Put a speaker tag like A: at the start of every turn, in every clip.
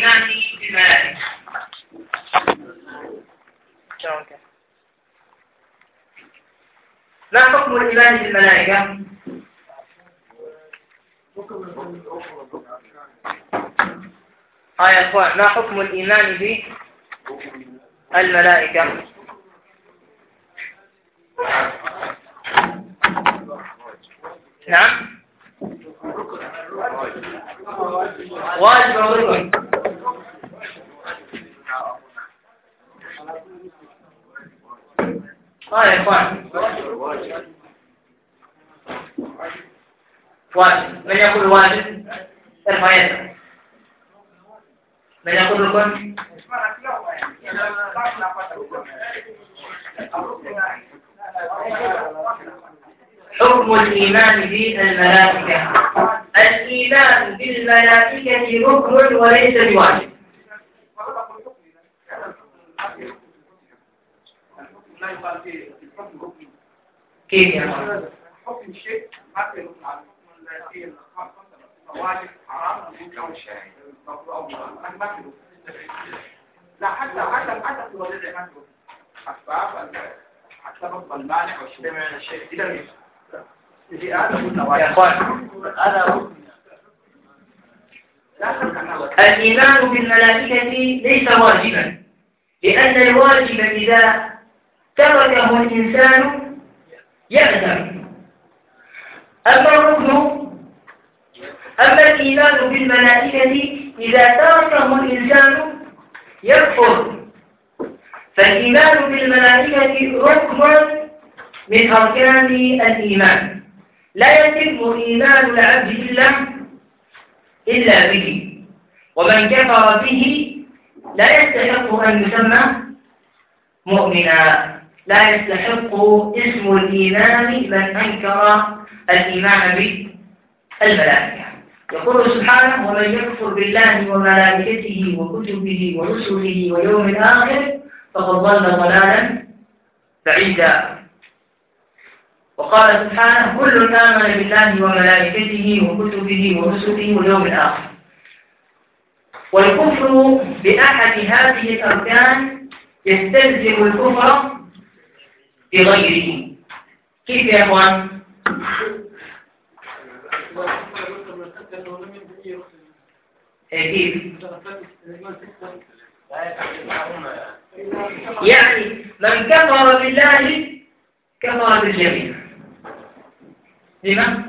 A: بالملائكة ما حكم الإيمان بالملائكة؟ ها يا أخوان ما حكم الإيمان بالملائكة؟ نعم واجب أو ها يا واجب من يقول واجب ارفع يدك من يقول ركن حكم الإيمان بالملائكة. الإيمان بالملائكة ركن وليس بواجب. كيف يا مولانا؟
B: حكم الشيء ما في ركن على التي واجب حرام أو أو ما في لا حتى حتى حتى في الولد ما في أسباب حتى رب المانع والشيء. من الشيء
A: يا أخوان.
B: هذا ركن لا أنه
A: الإيمان بالملائكة ليس واجبا لأن الواجب إذا تركه الإنسان يأثم أما الركن أما الإيمان بالملائكة إذا تركه الإنسان يكفر. فالإيمان بالملائكة ركن من أركان الإيمان. لا يتم إيمان العبد إلا إلا به. ومن كفر به لا يستحق أن يسمى مؤمنا. لا يستحق اسم الإيمان من أنكر الإيمان بالملائكة يقول سبحانه ومن يكفر بالله وملائكته وكتبه ورسله واليوم الآخر فقد ضل ضلالا بعيدا. وقال سبحانه كل آمن بالله وملائكته وكتبه ورسله واليوم الآخر. والكفر بأحد هذه الأركان يستلزم الكفر بغيره كيف يا أخوان؟ إيه؟ يعني من كفر بالله كفر بالجميع لما؟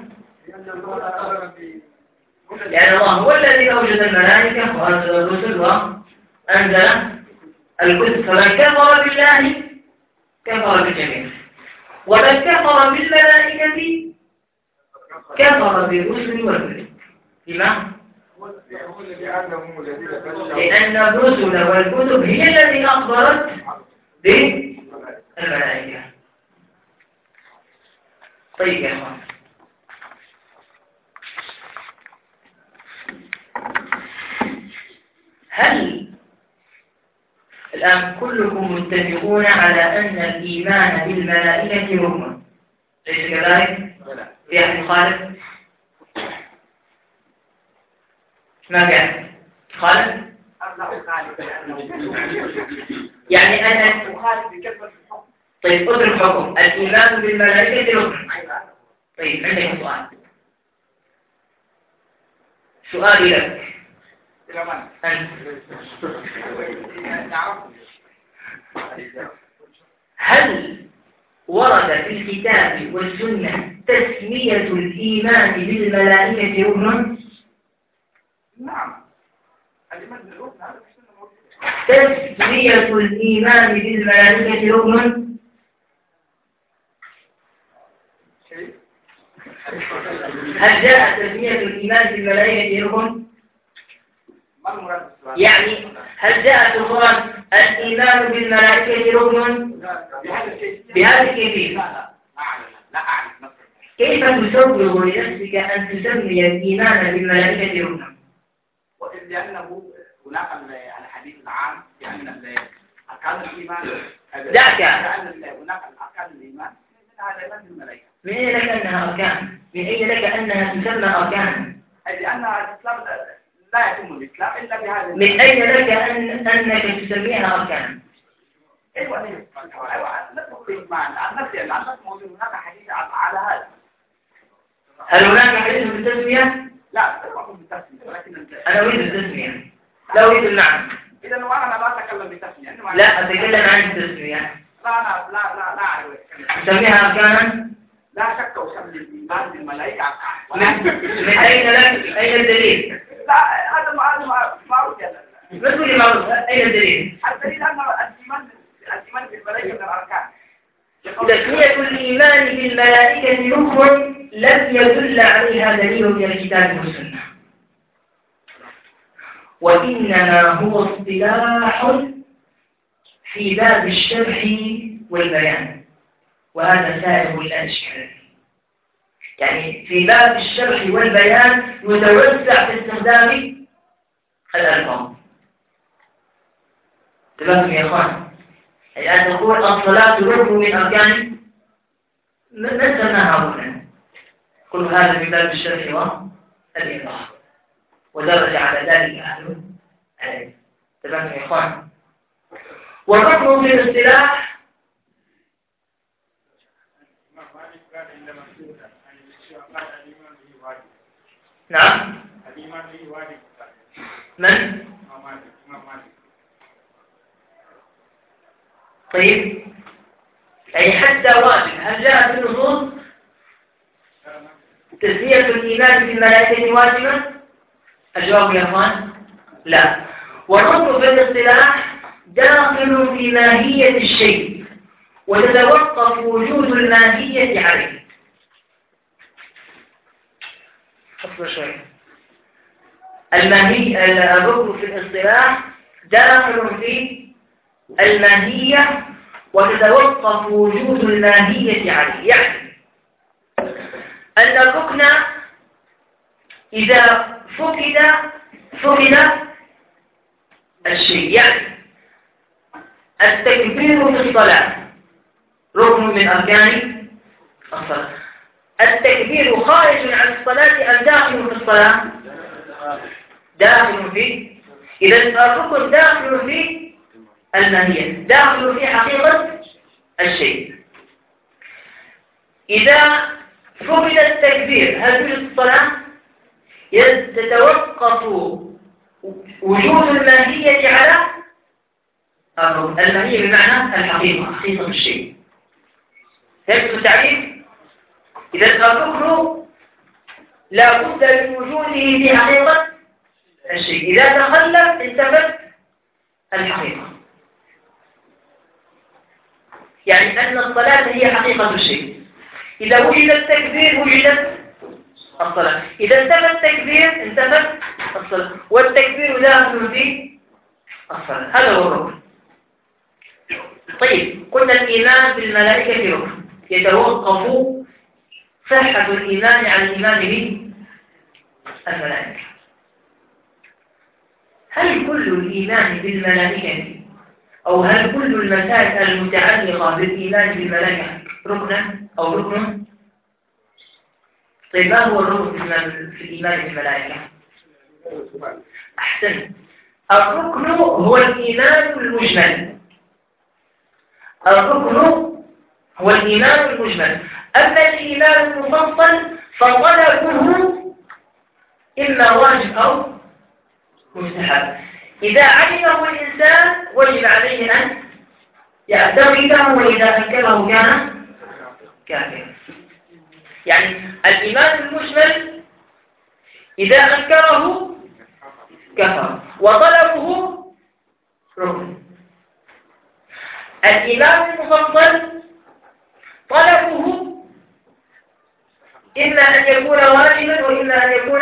A: لأن الله هو الذي أوجد الملائكة وأنزل الرسل وأنزل الكتب فمن كفر بالله كفر بالجميع. ومن كفر بالملائكة كفر بالرسل والكتب لما؟ لأن الرسل والكتب هي التي أخبرت بالملائكة. طيب يا أخوان. هل الآن كلكم متفقون على أن الإيمان بالملائكة ركن ليس كذلك؟ في أحد خالد؟ ما كان؟ خالد؟ يعني أنا طيب اترك حكم الإيمان بالملائكة ركن طيب عندك سؤال سؤالي لك أنت هل ورد في الكتاب والسنة تسمية الإيمان بالملائكة ركن؟
B: نعم
A: تسمية الإيمان بالملائكة ركن؟ هل جاء تسمية الإيمان بالملائكة ركن؟ يعني هل جاء القرآن الإيمان بالملائكة ركن
B: بهذا
A: الكيفية؟
B: لا أعلم لا أعرف
A: كيف تسوغ لنفسك أن تسمي الإيمان بالملائكة ركنا؟
B: وإذ لأنه هناك ال- الحديث العام ال- أركان الإيمان
A: دعك.
B: هناك أركان الإيمان
A: من أين لك أنها أركان؟ من أين لك أنها تسمى أركان؟
B: أي لأن الإسلام لا يتم الإسلام إلا بهذا
A: من أين لك أن أنك تسميها أركانا؟
B: أيوة أيوة الإيمان عن نفسي عن نفسي موجود هناك حديث على هذا
A: هل هناك حديث بالتسمية؟
B: لا لا أقول بالتسمية ولكن
A: أنا أريد التسمية لا أريد المعنى
B: إذا وأنا لا أتكلم بالتسمية
A: لا أتكلم عن التسمية
B: لا لا لا لا لا أعرف
A: تسميها أركانا؟
B: لا شك أسمي الإيمان بالملائكة
A: من أين؟ أين الدليل؟
B: لا هذا ما هذا معروف يا
A: ما معروف أين الدليل؟
B: الدليل أن الإيمان الإيمان بالملائكة من الأركان
A: تسمية الإيمان بالملائكة ركن لم يدل عليها دليل من الكتاب والسنة وإنما هو اصطلاح في باب الشرح والبيان وهذا سائر الأشكال يعني في باب الشرح والبيان يتوسع في استخدام الألفاظ تمام يا إخوان؟ الآن تقول الصلاة ركن من أركان من سماها هنا. كل هذا في باب الشرح والإيضاح ودرج على ذلك أهل العلم. تمام يا إخوان؟ والركن في الاصطلاح نعم. من؟ طيب. أي حتى واجب هل جاء في النصوص؟ تسمية الإيمان بالملائكة واجبة؟ الجواب يا أخوان لا. والركن في الاصطلاح داخل في ماهية الشيء وتتوقف وجود الماهية عليه. أصبر شوي الماهية الركن في الاصطلاح داخل في الماهية وتتوقف وجود الماهية عليه. يعني أن الركن إذا فقد فقد الشيء. يعني التكبير في الصلاة ركن من أركان الصلاة. التكبير خارج عن الصلاة أم داخل في الصلاة؟ داخل في. إذا الركن داخل في الماهية داخل في حقيقة الشيء. إذا فقد التكبير هل توجد الصلاة؟ تتوقف وجود الماهية على الماهية بمعنى الحقيقة حقيقة الشيء. فهمت التعريف إذا الركن لا بد من وجوده في حقيقة الشيء. إذا تخلف انتفت الحقيقة. يعني أن الصلاة هي حقيقة الشيء. إذا وجد التكبير وجدت الصلاة. إذا انتفى التكبير انتفت الصلاة. والتكبير داخل في الصلاة. هذا هو الركن. طيب قلنا الإيمان بالملائكة ركن. يتوقف صحة الإيمان عن الإيمان بالملائكة هل كل الإيمان بالملائكة أو هل كل المسائل المتعلقة بالإيمان بالملائكة ركنا أو ركن؟ طيب ما هو الركن في الإيمان بالملائكة؟ أحسن. الركن هو الإيمان المجمل. الركن هو الإيمان المجمل. أما الإيمان المفصل فطلبه إما واجب أو مستحب. إذا علمه الإنسان وجب عليه أن يعتقده وإذا أنكره كان كافرا. يعني الإيمان المجمل إذا أنكره كفر وطلبه ركن. الإيمان المفضل طلبه إما أن يكون واجبا وإما أن يكون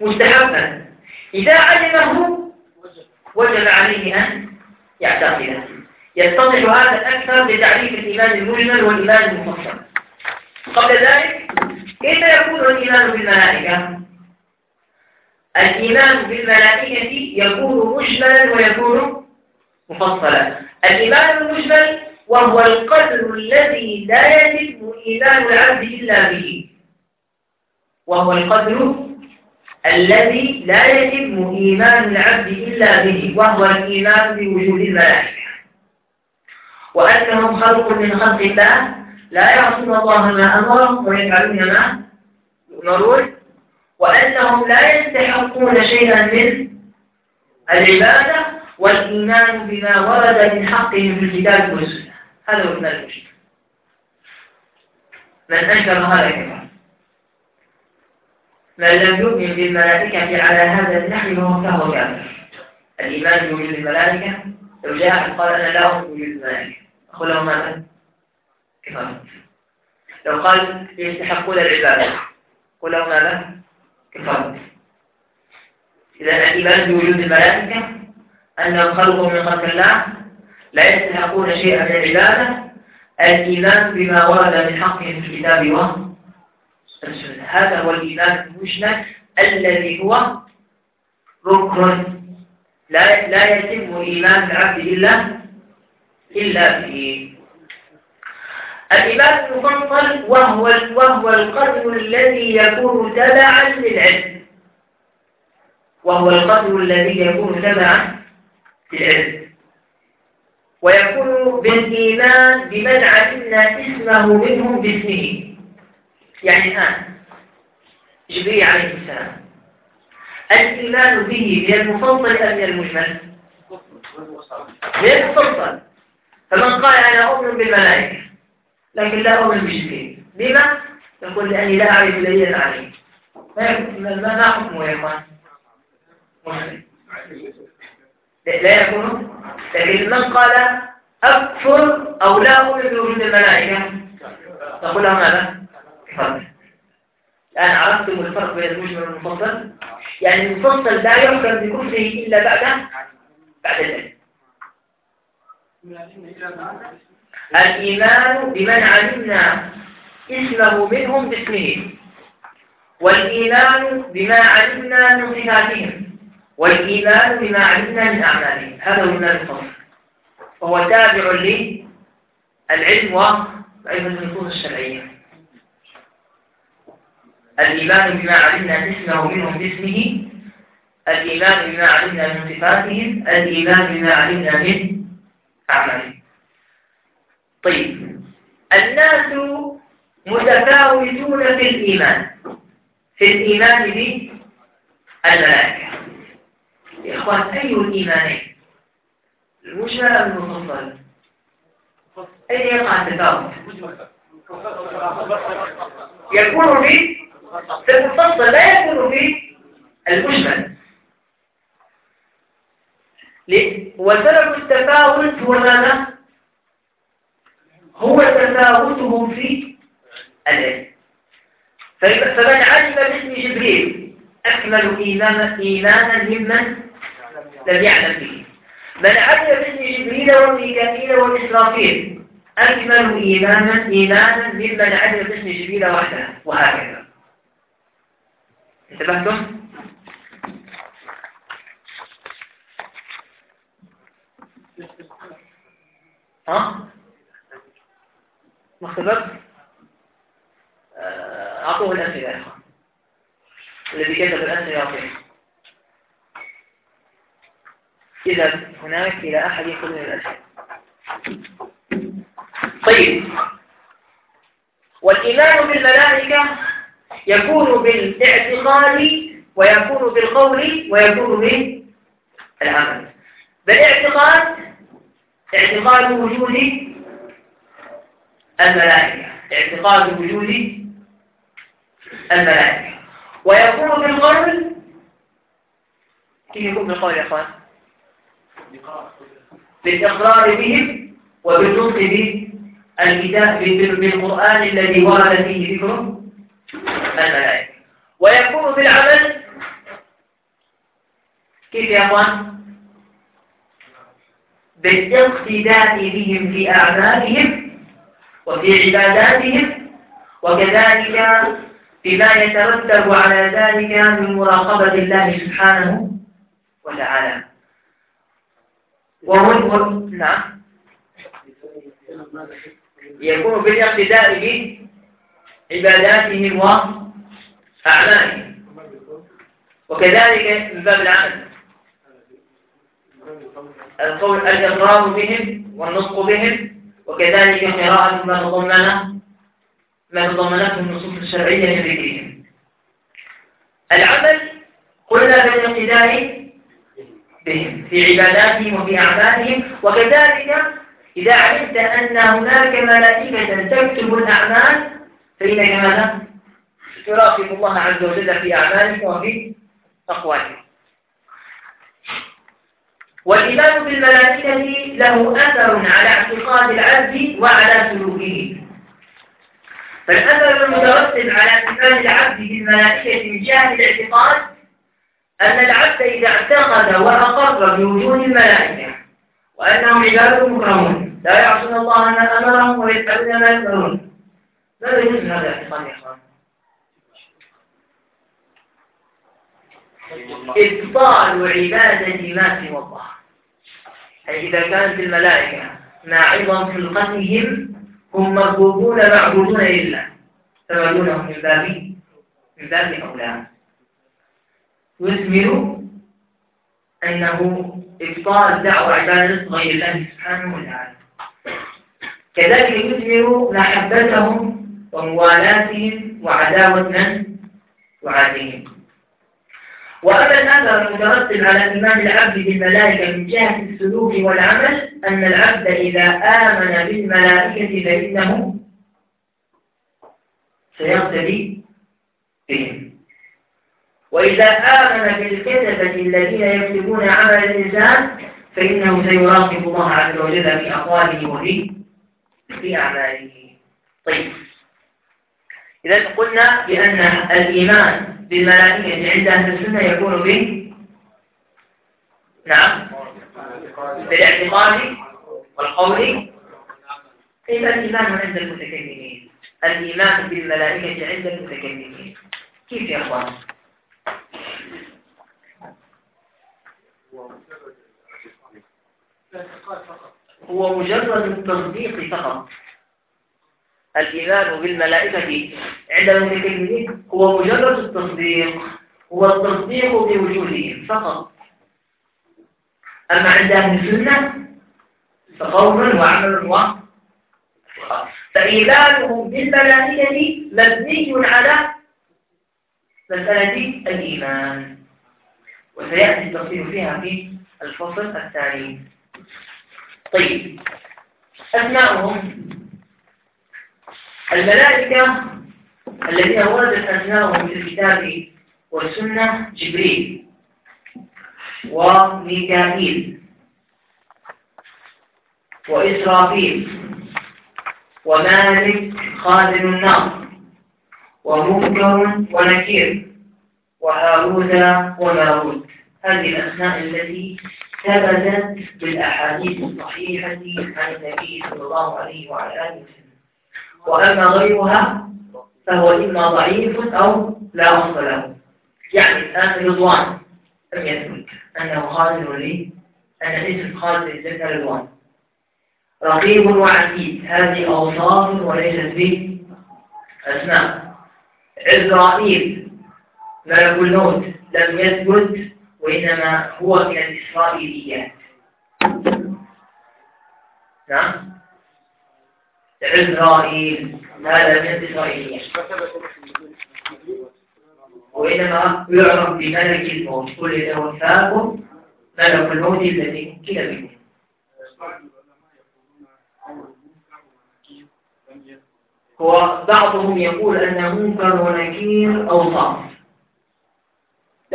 A: مستحبا. إذا علمه وجب عليه أن يعتقده يتضح هذا أكثر بتعريف الإيمان المجمل والإيمان المفصل. قبل ذلك كيف يكون الإيمان بالملائكة؟ الإيمان بالملائكة يكون مجملا ويكون مفصلا. الإيمان المجمل وهو القدر الذي لا يتم إيمان العبد إلا به. وهو القدر الذي لا يتم إيمان العبد إلا به. وهو الإيمان بوجود الملائكة. وأنهم خلق من خلق الله. لا يعصون الله ما أمرهم ويفعلون ما يؤمرون. وأنهم لا يستحقون شيئا من العبادة والإيمان بما ورد من حقهم في الكتاب والسنة. هذا هو الإيمان المشرك. من أنكر هذا كفر من لم يؤمن بالملائكة على هذا النحو فهو كافر. الإيمان بوجود الملائكة لو جاء قال أنا لا أؤمن بوجود الملائكة أقول له ماذا؟ كفر. لو قال يستحقون العبادة قل له ماذا؟ كفر. إذا الإيمان بوجود الملائكة أنهم خلق من خلق الله لا يستحقون شيئا من العبادة. الإيمان بما ورد من حقهم في الكتاب والسنة هذا هو الإيمان المجمل الذي هو ركن. لا لا يتم إيمان العبد إلا إلا به. الإيمان المفصل وهو وهو القدر الذي يكون تبعا للعلم. وهو القدر الذي يكون تبعا للعلم. ويكون بالإيمان بمن علمنا اسمه منهم باسمه يعني الآن جبريل عليه السلام الإيمان به من المفصل أم من المجمل؟ من المفصل فمن قال أنا أؤمن بالملائكة لكن لا أؤمن بجبريل لما؟ يقول لأني لا أعرف دليلا عليه ما حكمه يا إخوان؟ لا يكون لكن من قال أكفر أو لا أؤمن بوجود الملائكة. تقول ماذا؟ كفر الآن عرفتم الفرق بين المجمل والمفصل؟ يعني المفصل لا يحكم بكفره إلا بعد بعد ذلك الإيمان بمن علمنا اسمه منهم باسمه. والإيمان بما علمنا من صفاتهم. والإيمان بما علمنا من أعمالهم هذا هو الفصل وهو تابع للعلم وأيضا النصوص الشرعية. الإيمان بما علمنا اسمه منهم باسمه الإيمان بما علمنا من صفاتهم الإيمان بما علمنا من أعمالهم طيب الناس متفاوتون في الإيمان. في الإيمان بالملائكة. يا إخوان أي الإيمانين أم المفصل أين يقع التفاوت يكون في المفصل لا يكون في المجمل. وسبب التفاوت هو ماذا هو تفاوتهم في العلم. فمن علم باسم جبريل أكمل إيمانا إيمانا ممن لم يعلم به. من علم باسم جبريل وميكائيل وإسرافيل أكمل إيمانا إيمانا ممن علم باسم جبريل وحده. وهكذا. انتبهتم؟ ها؟ مختبر؟ أعطوه الأسئلة يا أخوان. الذي كتب الأسئلة يعطيه إذا هناك إلى أحد يأخذ من الأسئلة. طيب. والإيمان بالملائكة يكون بالاعتقاد ويكون بالقول ويكون بالعمل. بالاعتقاد اعتقاد وجود الملائكة. اعتقاد وجود الملائكة. ويكون بالقول كيف يكون بالقول يا أخوان؟ بالإقرار. بهم وبالنطق بالقرآن الذي ورد فيه ذكر الملائكة. ويكون بالعمل كيف يا أخوان؟ بالاقتداء بهم في أعمالهم وفي عباداتهم وكذلك بما يترتب على ذلك من مراقبة الله سبحانه وتعالى. وهو نعم. يكون بالاقتداء بعباداتهم وأعمالهم. وكذلك من باب العمل. القول الإقرار بهم والنطق بهم. وكذلك قراءة ما تضمن ما تضمنته النصوص الشرعية لذكرهم. العمل قلنا بالاقتداء بهم في عباداتهم وفي أعمالهم وكذلك إذا علمت أن هناك ملائكة تكتب الأعمال فإنك ماذا؟ تراقب الله عز وجل في أعمالك وفي أقوالك والإيمان بالملائكة له أثر على اعتقاد العبد وعلى سلوكه فالأثر المترتب على إيمان العبد بالملائكة من جهة الاعتقاد أن العبد إذا اعتقد وأقر بوجود الملائكة وأنهم عباد مكرمون لا يعصون الله ما أمرهم ويفعلون ما يؤمرون ماذا يجوز هذا الاعتقاد يا إخوان؟ إبطال عبادة ما سوى الله. أي إذا كانت الملائكة مع عظم خلقتهم هم مربوبون معبودون لله. فما دونهم من باب من باب أولى. يثمر أنه إبطال دعوة عبادة غير الله سبحانه وتعالى. كذلك يثمر محبتهم وموالاتهم وعداوة من؟ وعادهم وأما الأثر المترتب على إيمان العبد بالملائكة من جهة السلوك والعمل أن العبد إذا آمن بالملائكة فإنه سيقتدي وإذا آمن بالكتبة الذين يكتبون عمل الإنسان فإنه سيراقب الله عز وجل في أقواله وفي في أعماله. طيب. إذا قلنا بأن الإيمان بالملائكة عند أهل السنة يكون به نعم. بالاعتقاد والقول. كيف الإيمان عند المتكلمين؟ الإيمان بالملائكة عند المتكلمين. كيف يا أخوان؟ هو مجرد التصديق فقط. الإيمان بالملائكة عند المتكلمين هو مجرد التصديق هو التصديق بوجودهم فقط. أما عند أهل السنة فقول وعمل و فإيمانهم بالملائكة مبني على مسألة الإيمان. وسيأتي التفصيل فيها في الفصل الثاني طيب. أسماؤهم. الملائكة الذين وردت أسماءهم في الكتاب والسنة جبريل وميكائيل وإسرافيل ومالك خازن النار ومنكر ونكير. وهاروت وماروت هذه الأسماء التي ثبتت بالأحاديث الصحيحة عن النبي صلى الله عليه وعلى آله وسلم. وأما غيرها فهو إما ضعيف أو لا أصل له. يعني الآن رضوان لم يثبت. أنه خالد لي. أن اسم خالد الجنة رضوان. رقيب وعتيد. هذه أوصاف وليست به أسماء عزرائيل ملك الموت لم يثبت وإنما هو من الإسرائيليات. نعم؟ عزرائيل هذا من الإسرائيلية وإنما يعرف بملك الموت. قل يتوفاكم ملك الموت الذي كلا بكم وبعضهم يقول أن منكر ونكير أوصاف.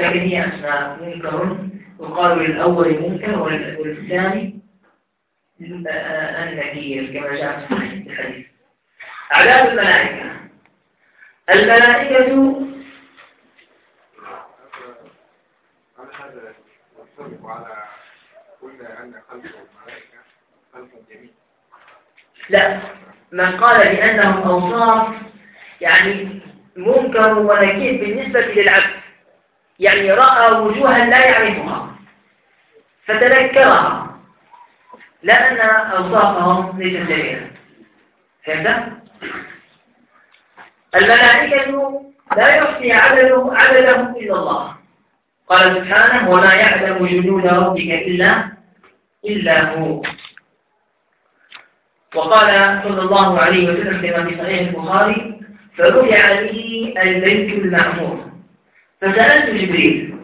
A: هي أسماء منكر. يقال للأول منكر وللثاني النكير كما جاء في الحديث. أعداد الملائكة. الملائكة لا من قال بأنهم أوصاف يعني منكر ونكير بالنسبة للعبد. يعني رأى وجوها لا يعرفها فتذكرها لأن أوصافهم ليست جميلة فهمت؟ الملائكة لا يحصي عددهم إلا الله. قال سبحانه وما يعلم جنود ربك إلا إلا هو. وقال صلى الله عليه وسلم في صحيح البخاري فرجع لي البيت المعمور. فسألت جبريل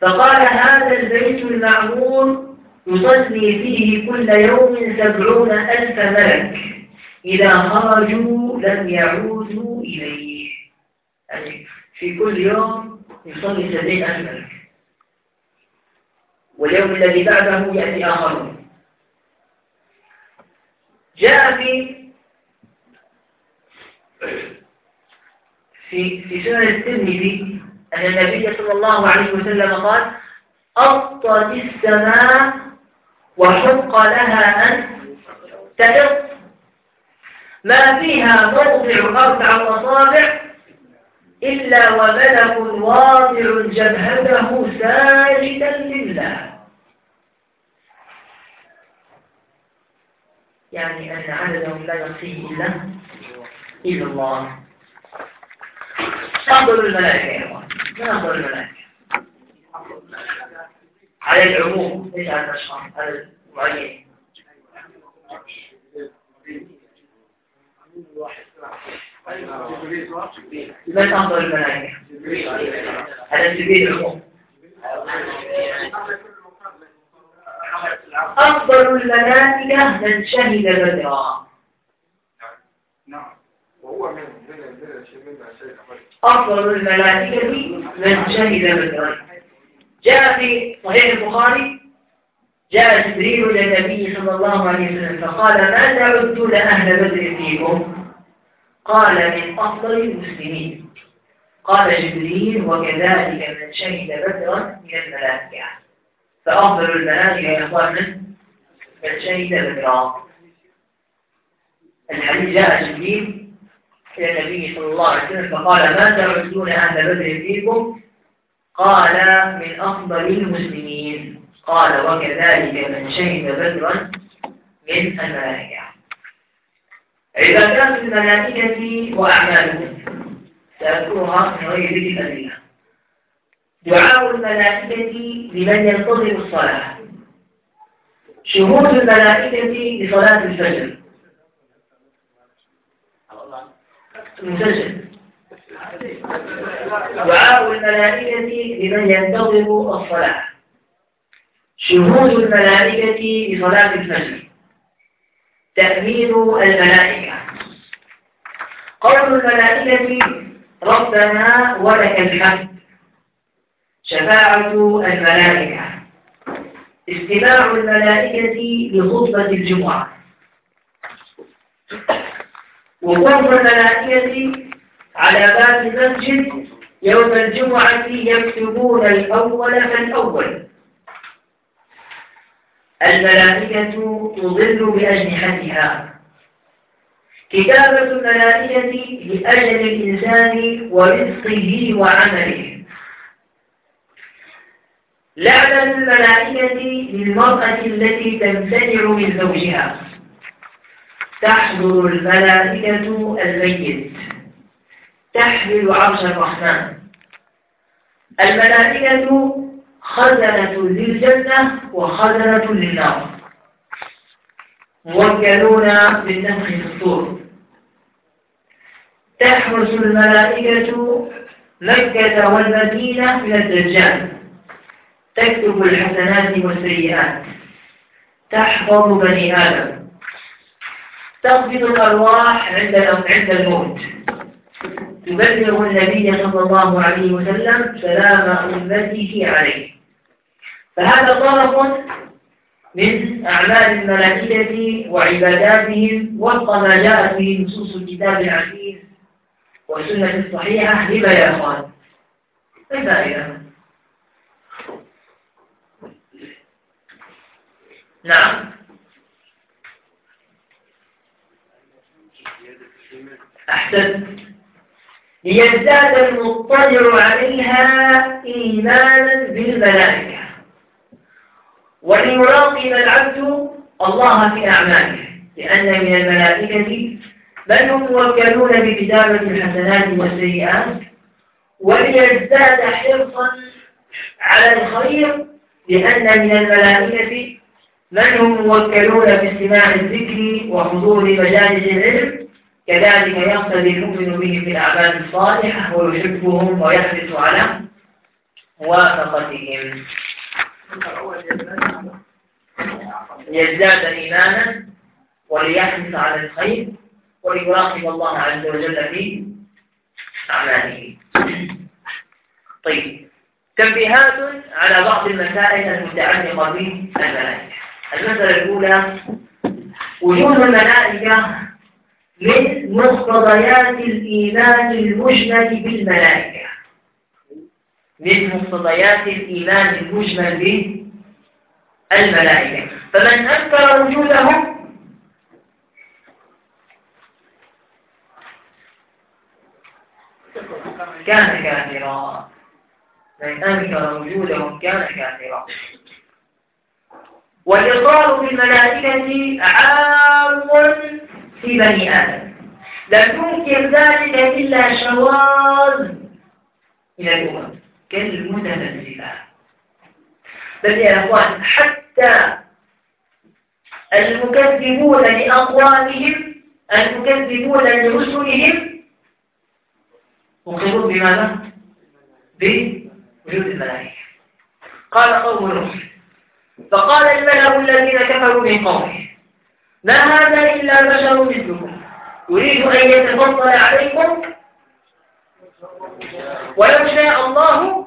A: فقال هذا البيت المعمور يصلي فيه كل يوم سبعون ألف ملك إذا خرجوا لم يعودوا إليه. يعني في كل يوم يصلي سبعين ألف ملك. واليوم الذي بعده يأتي آخرون. جاء في في في سنن الترمذي أن النبي صلى الله عليه وسلم قال أطت السماء وحق لها أن تلق. ما فيها موضع أربع أصابع إلا وملك واضع جبهته ساجدا لله. يعني أن عددهم لا يحصيه إلا إلا الله. أفضل الملائكة يا الملائكة على العموم ليس على الأشخاص على المعين من أفضل الملائكة على سبيل العموم أفضل الملائكة من شهد بدرا. وهو من أفضل الملائكة من شهد بدرا جاء في صحيح البخاري جاء جبريل إلى النبي صلى الله عليه وسلم فقال ما تعدون أهل بدر فيكم؟ قال من أفضل المسلمين. قال جبريل وكذلك من شهد بدرا من الملائكة. فأفضل الملائكة يا إخوان من شهد بدرا. الحديث جاء جبريل إلى النبي صلى الله عليه وسلم فقال ما تعدون أهل بدر فيكم؟ قال من أفضل المسلمين. قال وكذلك من شهد بدرا من الملائكة عبادات الملائكة وأعمالهم سأذكرها من غير ذكر دعاء الملائكة لمن ينتظر الصلاة. شهود الملائكة لصلاة الفجر. دعاء الملائكة لمن ينتظر الصلاة. شهود الملائكة لصلاة الفجر تأمين الملائكة. قول الملائكة ربنا ولك الحمد. شفاعة الملائكة. استماع الملائكة لخطبة الجمعة. وقوم الملائكة على باب المسجد يوم الجمعة يكتبون الأول فالأول الملائكة تظل بأجنحتها. كتابة الملائكة لأجل الإنسان ورزقه وعمله. لعنة الملائكة للمرأة التي تمتنع من زوجها. تحضر الملائكة الميت تحمل عرش الرحمن. الملائكة خزنة للجنة وخزنة للنار. موكلون بالنفخ في الصور. تحرس الملائكة مكة والمدينة من الدجال. تكتب الحسنات والسيئات. تحفظ بني آدم. تقبض الأرواح عند عند الموت. تبلغ النبي صلى الله عليه وسلم سلام أمته عليه. فهذا طرف من أعمال الملائكة وعباداتهم وفق ما جاءت به نصوص الكتاب العزيز والسنة الصحيحة لما يا أخوان الفائدة نعم. أحسن. ليزداد المطلع عليها إيمانا بالملائكة. وليراقب العبد الله في أعماله. لأن من الملائكة من هم موكلون بكتابة الحسنات والسيئات. وليزداد حرصا على الخير. لأن من الملائكة من هم موكلون باستماع الذكر وحضور مجالس العلم. كذلك يقتدي المؤمن بهم في الأعمال الصالحة ويحبهم ويحرص على موافقتهم. يزداد إيمانا وليحرص على الخير وليراقب الله عز وجل في أعماله. طيب تنبيهات على بعض المسائل المتعلقة بالملائكة. المسألة الأولى وجود الملائكة من مقتضيات الإيمان المجمل بالملائكة. من مقتضيات الإيمان المجمل بالملائكة. فمن أنكر وجودهم كان كافرا. من أنكر وجودهم كان كافرا. والإقرار بالملائكة عام في بني آدم. لم يمكن ذلك إلا شواذ من الأمم. كالمتنزلة بل يا أخوان حتى المكذبون لأقوالهم المكذبون لرسلهم مقرون بماذا؟ بوجود الملائكة قال قوم نوح. فقال الملأ الذين كفروا من قومه ما هذا إلا بشر مثلكم. يريد أن يتفضل عليكم. ولو شاء الله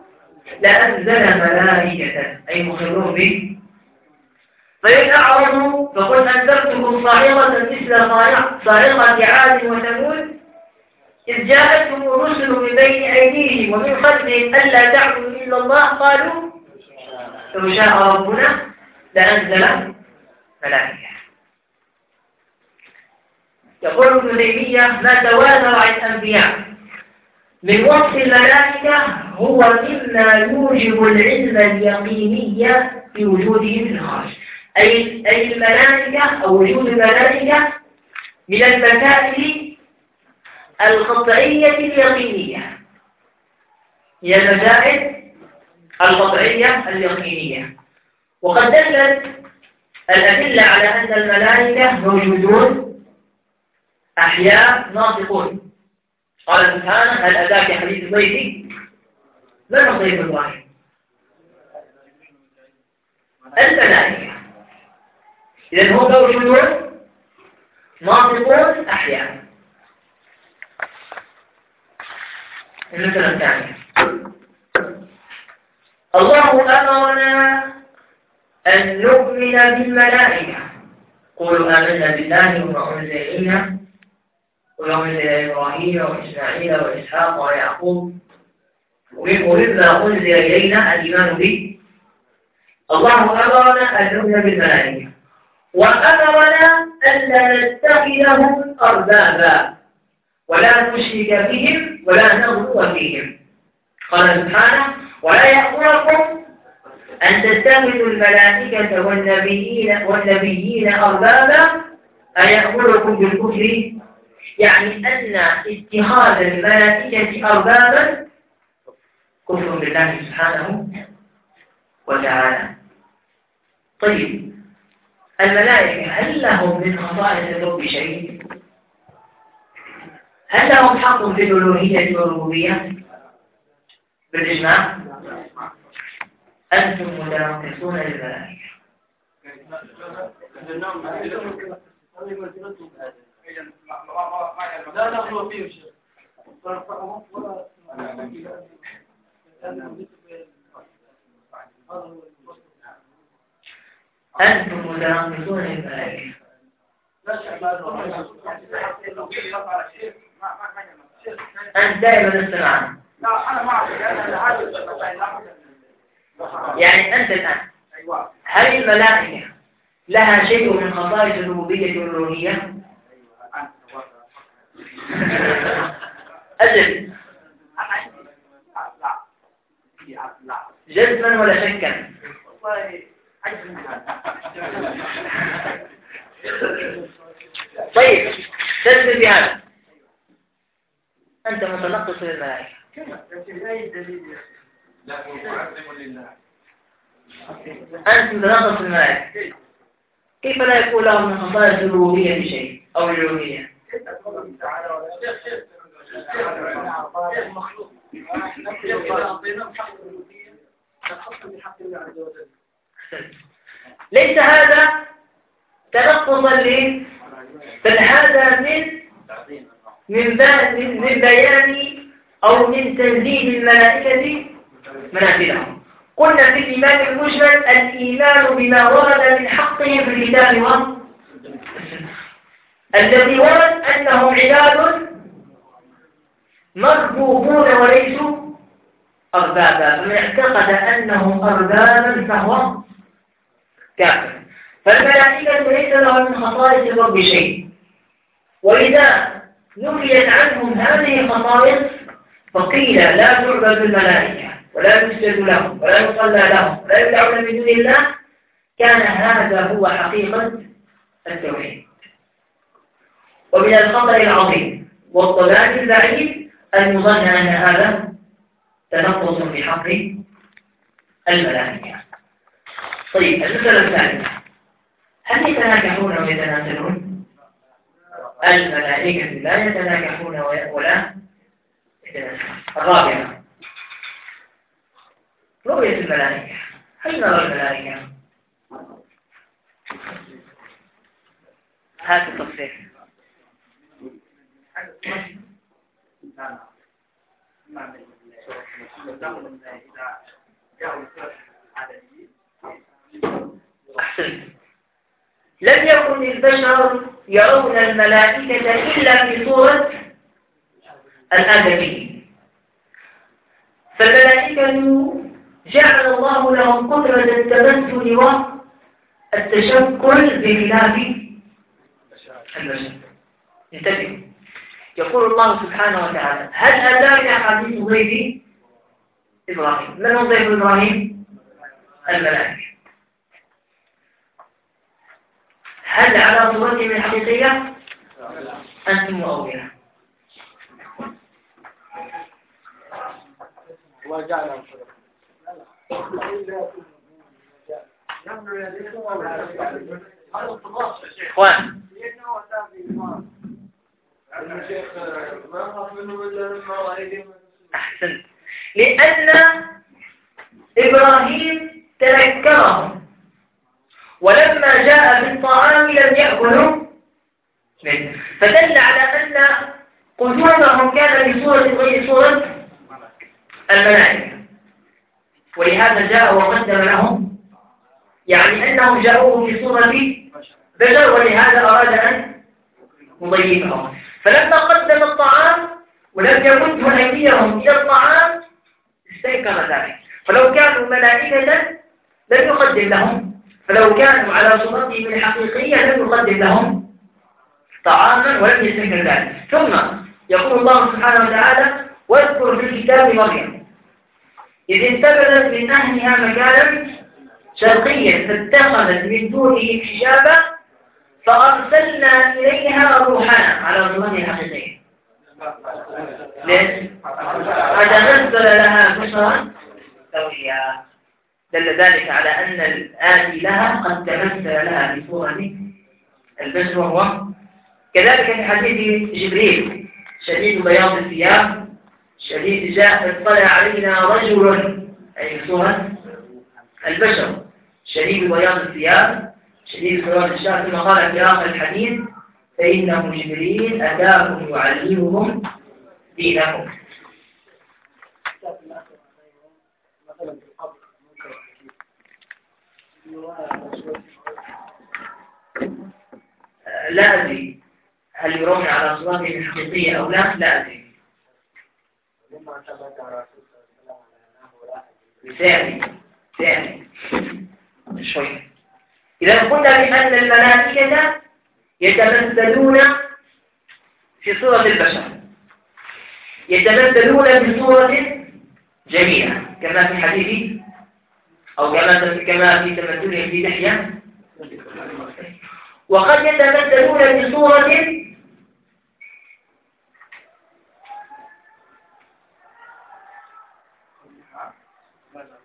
A: لأنزل ملائكة أي مخرون به. فإن أعرضوا فقل أنذرتكم صاعقة مثل صاعقة عاد وثمود. إذ جاءتهم الرسل من بين أيديهم ومن خلفهم ألا تعبدوا إلا الله قالوا لو شاء ربنا لأنزل ملائكة. يقول ابن تيمية ما تواتر عن الأنبياء؟ من وصف الملائكة هو مما يوجب العلم اليقيني في وجوده في الخارج. أي أي الملائكة أو وجود الملائكة من المسائل القطعية اليقينية. هي المسائل القطعية اليقينية. وقد دلت الأدلة على أن الملائكة موجودون أحياء ناطقون. قال سبحانه هل أتاك حديث ضيفي من هو ضيف الله الملائكة إذن هم موجودون ناطقون أحياء. المثل الثاني. الله أمرنا أن نؤمن بالملائكة. قولوا آمنا بالله وما أنزل إلينا وما أنزل إبراهيم وإسماعيل وإسحاق ويعقوب. ومما أنزل إلينا الإيمان به. الله أمرنا أن نؤمن بالملائكة. وأمرنا أن لا نتخذهم أربابا. ولا نشرك بهم ولا نغلو فيهم. قال سبحانه ولا يأمركم أن تتخذوا الملائكة والنبيين والنبيين أربابا. أيأمركم بالكفر يعني أن اتخاذ الملائكة أربابا كفر بالله سبحانه وتعالى طيب الملائكة هل لهم من خصائص الرب شيء؟ هل لهم حق في الألوهية والربوبية؟ بالإجماع؟ أنتم متنقصون للملائكة لا نخلو فيه شيء أنتم متنقصون للملائكة أنت دائما استمعنا يعني أنت الآن هل الملائكة لها شيء من خصائص الربوبية والألوهية؟ أجل جزما ولا شكا؟ طيب تجزم بهذا أنت متنقص للملائكة أنتم تناقص الملائكة كيف لا يكون لهم من خصائص الربوبية شيء أو الألوهية؟ ليس هذا تنقصا لي بل هذا من من من بيان أو من تنزيل الملائكة منازلهم. قلنا في الإيمان المجمل الإيمان بما ورد من حقهم في الكتاب الذي ورد أنهم عباد مربوبون وليسوا أربابا. فمن اعتقد أنهم أربابا فهو كافر. فالملائكة ليس لهم من خصائص الرب شيء. وإذا نفيت عنهم هذه الخصائص فقيل لا تعبد الملائكة ولا يسجد لهم ولا يصلى لهم ولا يدعون من دون الله. كان هذا هو حقيقة التوحيد. ومن الخطر العظيم والضلال البعيد أن يظن أن هذا تنقص في حق الملائكة. طيب المسألة الثانية. هل يتناكحون ويتناسلون؟ الملائكة لا يتناكحون ولا يتناسلون الرابعة رؤية الملائكة. هل نرى الملائكة؟ هذا التصريح. أحسنت لم يكن البشر يرون الملائكة إلا في صورة الآدمي فالملائكة جعل الله لهم قدرة التمثل والتشكل بخلاف البشر انتبهوا يقول الله سبحانه وتعالى هل أتاك حديث ضيف إبراهيم. من هو ضيف إبراهيم؟ الملائكة. هل على صورته الحقيقية أنتم مؤولة الله جعل اخوان أحسن. لأن إبراهيم تذكرهم ولما جاء بالطعام لم ياكلوا فدل على أن قدومهم كان بصورة غير صورة الملائكة. ولهذا جاء وقدم لهم. يعني أنهم جاءوه في صورة بشر. ولهذا أراد أن يضيفهم. فلما قدم الطعام ولم يمده أيديهم إلى الطعام استيقظ ذلك. فلو كانوا ملائكة لم يقدم لهم. فلو كانوا على صورتهم الحقيقية لم يقدم لهم طعاما ولم يستيقظ ذلك. ثم يقول الله سبحانه وتعالى واذكر في الكتاب مريم. إذ انتبذت من أهلها مكانا شرقيا فاتخذت من دونه حجابا فأرسلنا إليها روحنا على ظلم الحقيقية فتنزل لها بشرا سويا. دل ذلك على أن الآتي لها قد تمثل لها بصورة. البشر وهو كذلك في حديث جبريل. شديد بياض الثياب. شديد جاء اطلع علينا رجل. أي صورة؟ البشر. شديد بياض الثياب. شديد بياض الشعر ثم قال آخر الحديث فإنه جبريل أتاكم يعلمهم دينهم. لا أدري هل يرون على صورته الحقيقية أو لا لا أدري. ثاني ثاني شوي. إذا قلنا بأن الملائكة يتمثلون في صورة البشر. يتمثلون بصورة جميلة كما في حديث أو كما كما في تمثلهم في لحية وقد يتمثلون بصورة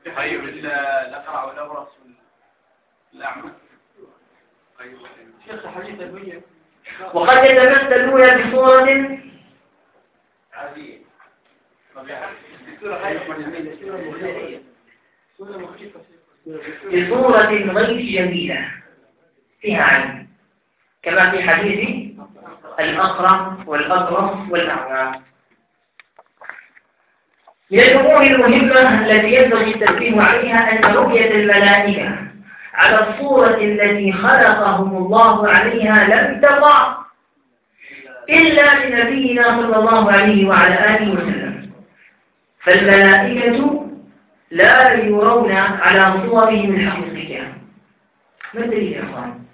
B: تخيل الأقرع والأبرص والأعمى
A: وقد يتمثلون بصورة
B: عادية.
A: بصورة غير جميلة. فيها عين. كما في حديث الأقرع والأبرص والأعمى من الأمور المهمة التي ينبغي التركيز عليها أن رؤية الملائكة على الصورة التي خلقهم الله عليها لم تقع إلا لنبينا صلى الله عليه وعلى آله وسلم. فالملائكة لا يرون على صورهم الحقيقية. ما الدليل يا أخوان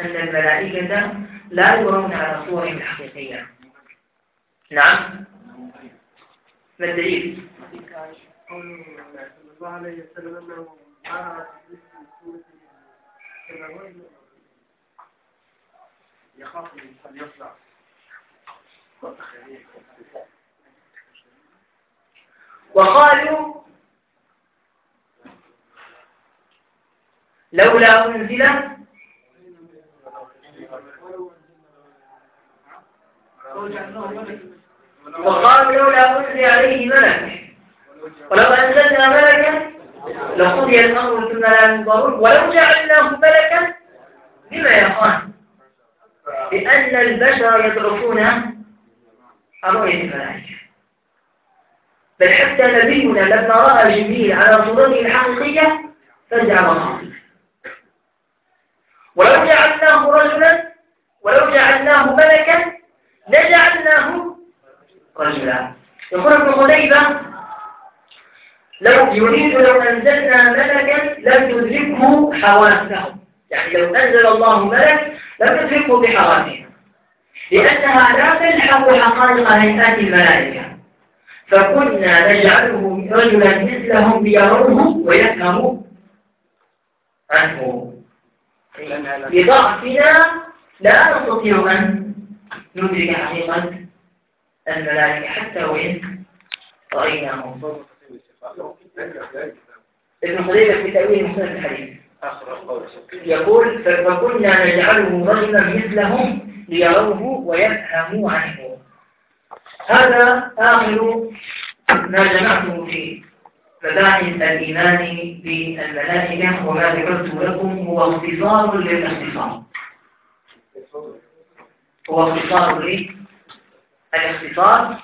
A: أن الملائكة لا يرون على صورهم الحقيقية. نعم. ما الدليل
B: قوله صلى الله عليه وسلم أنه ما يخاف من يصنع
A: وقالوا لولا أنزل وقالوا لولا أنزل عليه ملك. ولو أنزلنا ملكا لقضي الأمر ثم لا ينظرون. ولو جعلناه ملكا لما يخان لأن البشر عن رؤية الملائكة. بل حتى نبينا لما رأى جبريل على صورته الحقيقية فزع وخاف ولو جعلناه رجلا ولو جعلناه ملكا لجعلناه رجلا. يقول ابن خليفة لو يريد لو أنزلنا ملكا لم تدركه حواسه. يعني لو أنزل الله ملك لم تدركه بحواسه. لأنها لا تلحق حقائق هيئات الملائكة. فكنا نجعله رجلا مثلهم ليروه ويفهموا عنه. لضعفنا لا نستطيع أن ندرك حقيقة الملائكة حتى وإن رأيناهم ابن خليفة في تأويل الحديث. يقول فكنا نجعله رجلا مثلهم ليروه ويفهموا عنه. هذا آخر ما جمعته في مباحث الإيمان بالملائكة وما ذكرت لكم هو اختصار للاختصار. هو اختصار للاختصار.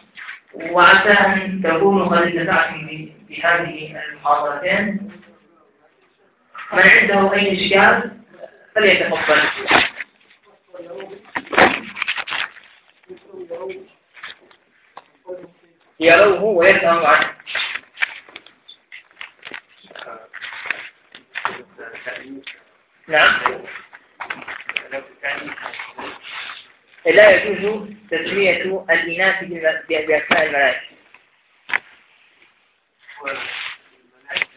A: وعسى أن تكونوا قد انتفعتم بهذه المحاضرتين. من عنده أي إشكال فليتفضل يروه ويفهم عنه. نعم. لا يجوز تسمية الإناث بأسماء الملائكة. Was the next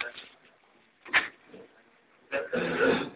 A: that